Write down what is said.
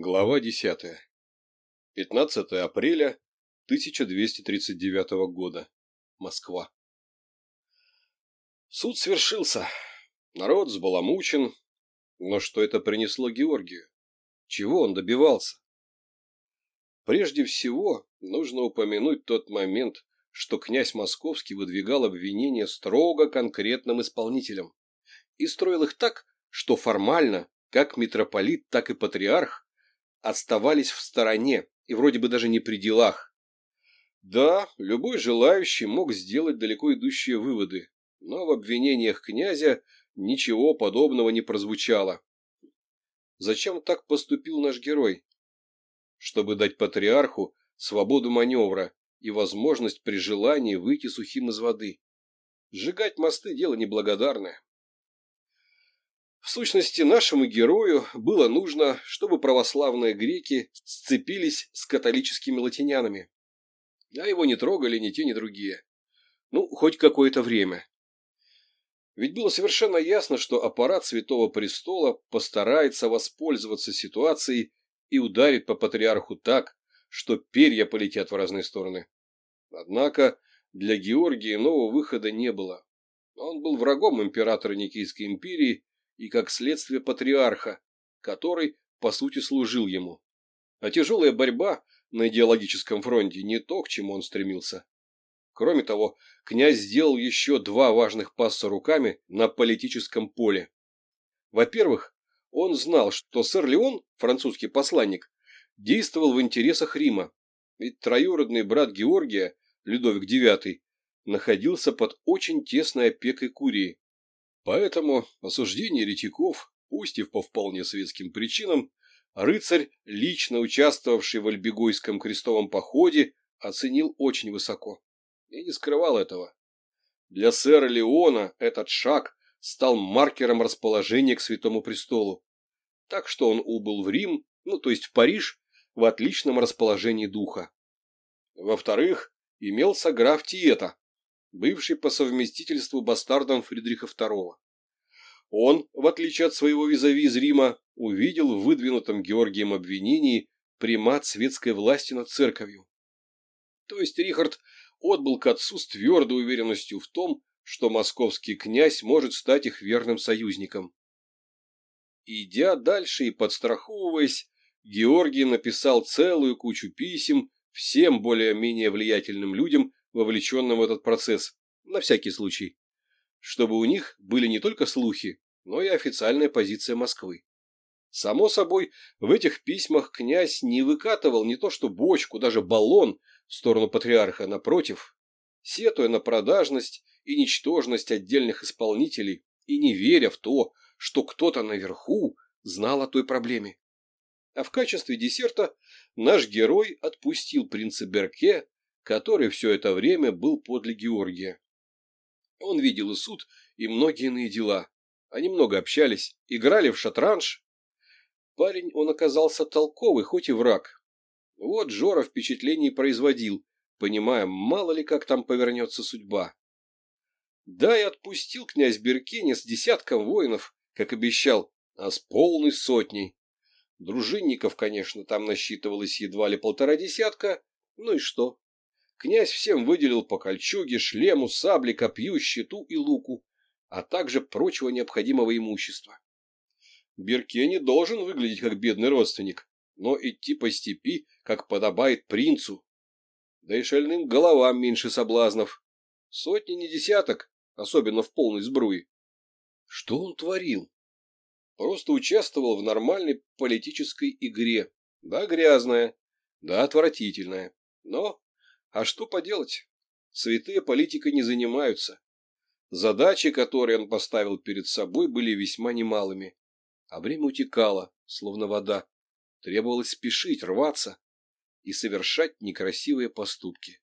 Глава 10. 15 апреля 1239 года. Москва. Суд свершился. Народ сбаламучен. Но что это принесло Георгию? Чего он добивался? Прежде всего, нужно упомянуть тот момент, что князь Московский выдвигал обвинения строго конкретным исполнителям и строил их так, что формально, как митрополит, так и патриарх, оставались в стороне и вроде бы даже не при делах. Да, любой желающий мог сделать далеко идущие выводы, но в обвинениях князя ничего подобного не прозвучало. Зачем так поступил наш герой? Чтобы дать патриарху свободу маневра и возможность при желании выйти сухим из воды. Сжигать мосты – дело неблагодарное. В сущности, нашему герою было нужно, чтобы православные греки сцепились с католическими латинянами. А его не трогали ни те, ни другие. Ну, хоть какое-то время. Ведь было совершенно ясно, что аппарат Святого Престола постарается воспользоваться ситуацией и ударит по патриарху так, что перья полетят в разные стороны. Однако для Георгия нового выхода не было. Он был врагом императора Никийской империи и, как следствие, патриарха, который, по сути, служил ему. А тяжелая борьба на идеологическом фронте не то, к чему он стремился. Кроме того, князь сделал еще два важных пасса руками на политическом поле. Во-первых, он знал, что сэр Леон, французский посланник, действовал в интересах Рима, ведь троюродный брат Георгия, Людовик IX, находился под очень тесной опекой Курии. Поэтому осуждение ретиков, пусть и по вполне советским причинам, рыцарь, лично участвовавший в Альбегойском крестовом походе, оценил очень высоко. Я не скрывал этого. Для сэра Леона этот шаг стал маркером расположения к Святому Престолу. Так что он убыл в Рим, ну то есть в Париж, в отличном расположении духа. Во-вторых, имелся граф Тиета, бывший по совместительству бастардом Фридриха II. Он, в отличие от своего визави из Рима, увидел в выдвинутом Георгием обвинении примат светской власти над церковью. То есть Рихард отбыл к отцу с твердой уверенностью в том, что московский князь может стать их верным союзником. Идя дальше и подстраховываясь, Георгий написал целую кучу писем всем более-менее влиятельным людям вовлеченным в этот процесс, на всякий случай, чтобы у них были не только слухи, но и официальная позиция Москвы. Само собой, в этих письмах князь не выкатывал не то что бочку, даже баллон в сторону патриарха, а напротив, сетуя на продажность и ничтожность отдельных исполнителей и не веря в то, что кто-то наверху знал о той проблеме. А в качестве десерта наш герой отпустил принца Берке который все это время был подле Георгия. Он видел и суд, и многие иные дела. Они много общались, играли в шатранж. Парень он оказался толковый, хоть и враг. Вот Жора впечатлений производил, понимая, мало ли как там повернется судьба. Да, и отпустил князь Беркене с десятком воинов, как обещал, а с полной сотней. Дружинников, конечно, там насчитывалось едва ли полтора десятка, ну и что? князь всем выделил по кольчуге, шлему, сабле, копью, щиту и луку, а также прочего необходимого имущества. Берке не должен выглядеть как бедный родственник, но идти по степи, как подобает принцу. Да и шальным головам меньше соблазнов. Сотни не десяток, особенно в полной сбруи. Что он творил? Просто участвовал в нормальной политической игре. Да, грязная, да, отвратительная, но а что поделать? Святые политикой не занимаются. Задачи, которые он поставил перед собой, были весьма немалыми. А время утекало, словно вода. Требовалось спешить, рваться и совершать некрасивые поступки.